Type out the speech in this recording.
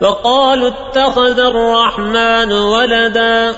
فقالوا اتخذ الرحمن ولدا.